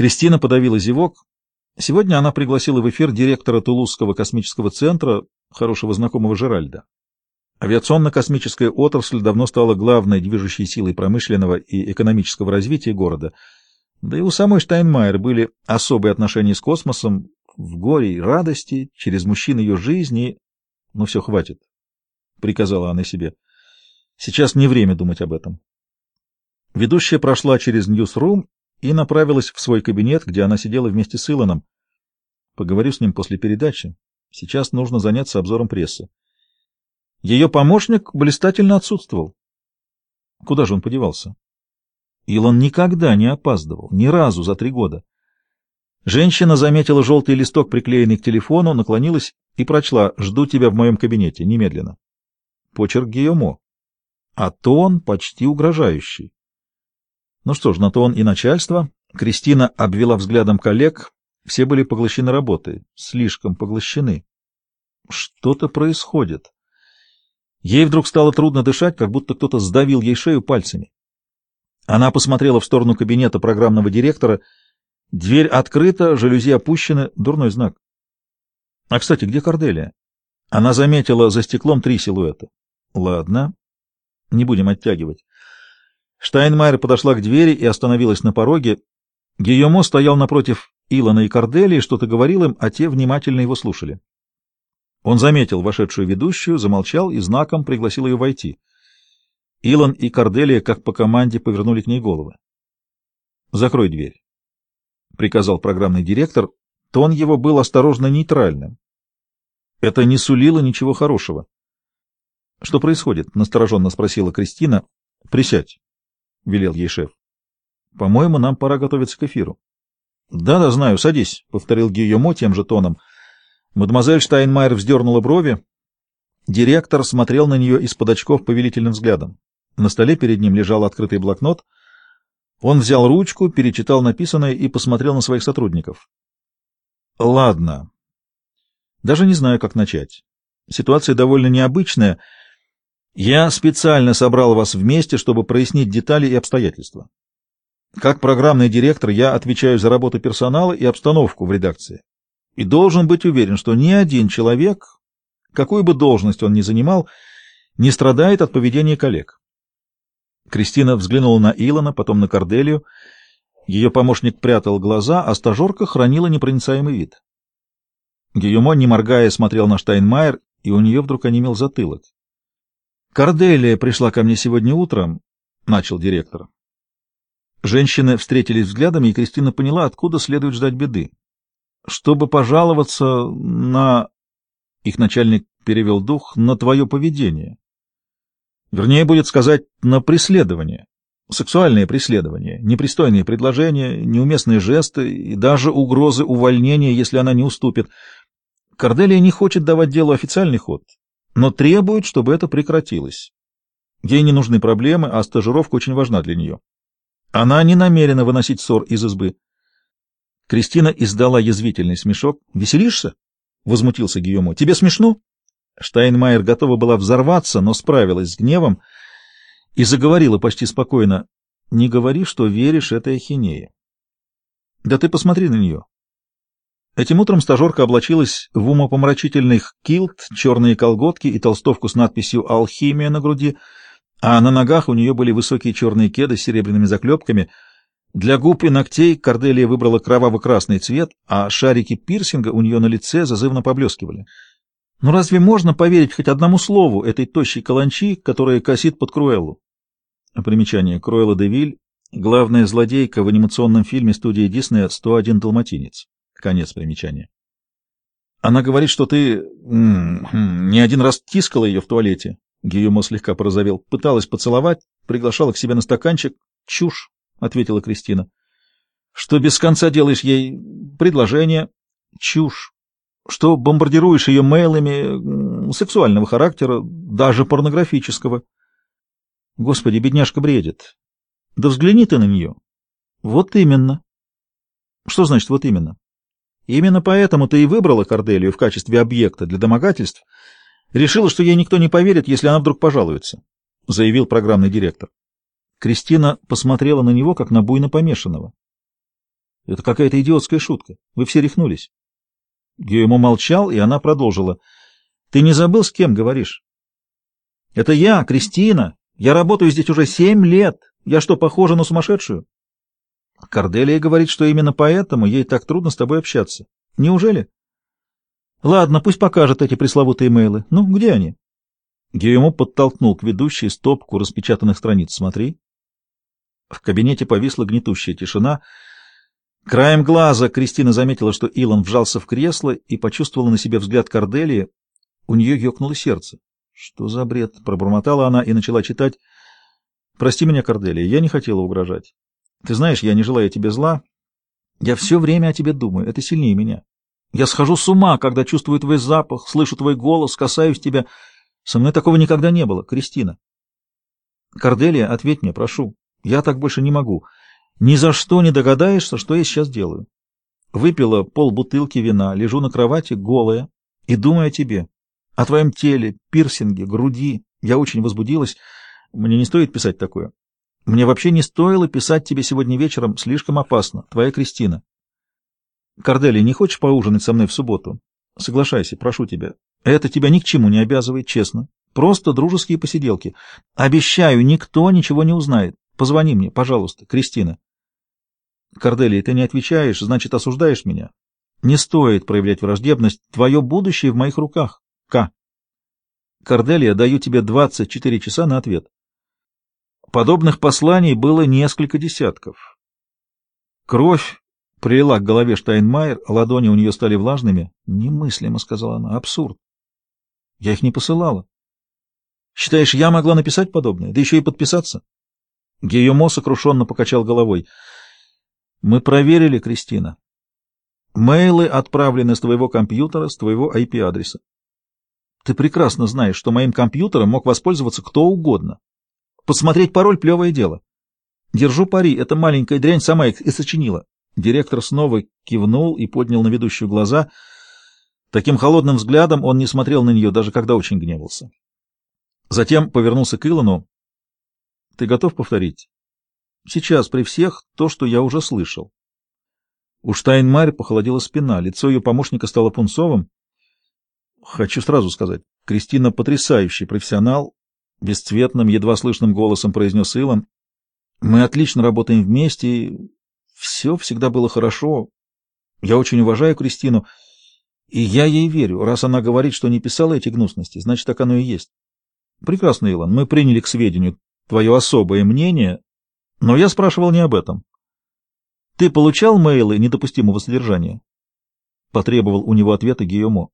Кристина подавила зевок. Сегодня она пригласила в эфир директора Тулузского космического центра, хорошего знакомого Жеральда. Авиационно-космическая отрасль давно стала главной движущей силой промышленного и экономического развития города. Да и у самой Штайнмайер были особые отношения с космосом, в горе и радости, через мужчин ее жизни. Ну все, хватит, — приказала она себе. Сейчас не время думать об этом. Ведущая прошла через Ньюсрум и направилась в свой кабинет, где она сидела вместе с Илоном. Поговорю с ним после передачи. Сейчас нужно заняться обзором прессы. Ее помощник блистательно отсутствовал. Куда же он подевался? Илон никогда не опаздывал, ни разу за три года. Женщина заметила желтый листок, приклеенный к телефону, наклонилась и прочла «Жду тебя в моем кабинете, немедленно». Почерк Гийомо. А тон почти угрожающий. Ну что ж, на то он и начальство. Кристина обвела взглядом коллег. Все были поглощены работой. Слишком поглощены. Что-то происходит. Ей вдруг стало трудно дышать, как будто кто-то сдавил ей шею пальцами. Она посмотрела в сторону кабинета программного директора. Дверь открыта, жалюзи опущены. Дурной знак. А, кстати, где Корделия? Она заметила за стеклом три силуэта. Ладно, не будем оттягивать. Штайнмайер подошла к двери и остановилась на пороге. Гийомо стоял напротив Илона и Корделии, что-то говорил им, а те внимательно его слушали. Он заметил вошедшую ведущую, замолчал и знаком пригласил ее войти. Илон и Корделия, как по команде, повернули к ней головы. «Закрой дверь», — приказал программный директор. Тон его был осторожно нейтральным. Это не сулило ничего хорошего. — Что происходит? — настороженно спросила Кристина. — Присядь, — велел ей шеф. — По-моему, нам пора готовиться к эфиру. Да — Да-да, знаю, садись, — повторил Гийомо тем же тоном. Мадемуазель Штайнмайер вздернула брови. Директор смотрел на нее из-под очков повелительным взглядом. На столе перед ним лежал открытый блокнот. Он взял ручку, перечитал написанное и посмотрел на своих сотрудников. — Ладно. Даже не знаю, как начать. Ситуация довольно необычная — я специально собрал вас вместе, чтобы прояснить детали и обстоятельства. Как программный директор я отвечаю за работу персонала и обстановку в редакции. И должен быть уверен, что ни один человек, какую бы должность он ни занимал, не страдает от поведения коллег. Кристина взглянула на Илона, потом на Корделию. Ее помощник прятал глаза, а стажерка хранила непроницаемый вид. Гийомо, не моргая, смотрел на Штайнмайер, и у нее вдруг онемел затылок. Корделия пришла ко мне сегодня утром, — начал директор. Женщины встретились взглядами, и Кристина поняла, откуда следует ждать беды. Чтобы пожаловаться на... Их начальник перевел дух на твое поведение. Вернее, будет сказать, на преследование. Сексуальное преследование, непристойные предложения, неуместные жесты и даже угрозы увольнения, если она не уступит. Корделия не хочет давать делу официальный ход но требует, чтобы это прекратилось. Ей не нужны проблемы, а стажировка очень важна для нее. Она не намерена выносить ссор из избы. Кристина издала язвительный смешок. «Веселишься?» — возмутился Гийомо. «Тебе смешно?» Штайнмайер готова была взорваться, но справилась с гневом и заговорила почти спокойно. «Не говори, что веришь этой ахинее. Да ты посмотри на нее. Этим утром стажерка облачилась в умопомрачительный килт, черные колготки и толстовку с надписью «Алхимия» на груди, а на ногах у нее были высокие черные кеды с серебряными заклепками. Для губ и ногтей Корделия выбрала кроваво-красный цвет, а шарики пирсинга у нее на лице зазывно поблескивали. Ну разве можно поверить хоть одному слову этой тощей каланчи, которая косит под Круэллу? Примечание. Круэлла де Виль, главная злодейка в анимационном фильме студии Диснея «101 далматинец». Конец примечания. Она говорит, что ты м -м, не один раз тискала ее в туалете. Гийомо слегка порозовел. Пыталась поцеловать, приглашала к себе на стаканчик. Чушь, — ответила Кристина. Что без конца делаешь ей предложение. Чушь. Что бомбардируешь ее мейлами сексуального характера, даже порнографического. Господи, бедняжка бредит. Да взгляни ты на нее. Вот именно. Что значит вот именно? Именно поэтому ты и выбрала Корделию в качестве объекта для домогательств. Решила, что ей никто не поверит, если она вдруг пожалуется, — заявил программный директор. Кристина посмотрела на него, как на буйно помешанного. Это какая-то идиотская шутка. Вы все рехнулись. Гюэмо молчал, и она продолжила. Ты не забыл, с кем говоришь? Это я, Кристина. Я работаю здесь уже семь лет. Я что, похожа на сумасшедшую? Корделия говорит, что именно поэтому ей так трудно с тобой общаться. Неужели? Ладно, пусть покажет эти пресловутые мейлы. Ну, где они? Гийому подтолкнул к ведущей стопку распечатанных страниц. Смотри. В кабинете повисла гнетущая тишина. Краем глаза Кристина заметила, что Илон вжался в кресло и почувствовала на себе взгляд Корделии. У нее ёкнуло сердце. Что за бред? Пробормотала она и начала читать. Прости меня, Корделия, я не хотела угрожать. Ты знаешь, я не желаю тебе зла. Я все время о тебе думаю, это сильнее меня. Я схожу с ума, когда чувствую твой запах, слышу твой голос, касаюсь тебя. Со мной такого никогда не было, Кристина. Корделия, ответь мне, прошу. Я так больше не могу. Ни за что не догадаешься, что я сейчас делаю. Выпила полбутылки вина, лежу на кровати, голая, и думаю о тебе, о твоем теле, пирсинге, груди. Я очень возбудилась. Мне не стоит писать такое. Мне вообще не стоило писать тебе сегодня вечером, слишком опасно. Твоя Кристина. Кордели, не хочешь поужинать со мной в субботу? Соглашайся, прошу тебя. Это тебя ни к чему не обязывает, честно. Просто дружеские посиделки. Обещаю, никто ничего не узнает. Позвони мне, пожалуйста, Кристина. Корделия, ты не отвечаешь, значит, осуждаешь меня. Не стоит проявлять враждебность. Твое будущее в моих руках. К. Корделия, даю тебе 24 часа на ответ. Подобных посланий было несколько десятков. Кровь прилила к голове Штайнмайер, ладони у нее стали влажными. «Немыслимо», — сказала она, — «абсурд. Я их не посылала. Считаешь, я могла написать подобное, да еще и подписаться?» Гийомо сокрушенно покачал головой. «Мы проверили, Кристина. Мейлы отправлены с твоего компьютера, с твоего IP-адреса. Ты прекрасно знаешь, что моим компьютером мог воспользоваться кто угодно. Подсмотреть пароль — плевое дело. Держу пари, эта маленькая дрянь сама их и сочинила. Директор снова кивнул и поднял на ведущую глаза. Таким холодным взглядом он не смотрел на нее, даже когда очень гневался. Затем повернулся к Илону. — Ты готов повторить? — Сейчас, при всех, то, что я уже слышал. У Штайнмарь похолодела спина, лицо ее помощника стало пунцовым. Хочу сразу сказать, Кристина потрясающий профессионал, бесцветным, едва слышным голосом произнес Илон. Мы отлично работаем вместе, все всегда было хорошо. Я очень уважаю Кристину, и я ей верю. Раз она говорит, что не писала эти гнусности, значит, так оно и есть. Прекрасно, Илон, мы приняли к сведению твое особое мнение, но я спрашивал не об этом. Ты получал мейлы недопустимого содержания? Потребовал у него ответа Гийомо.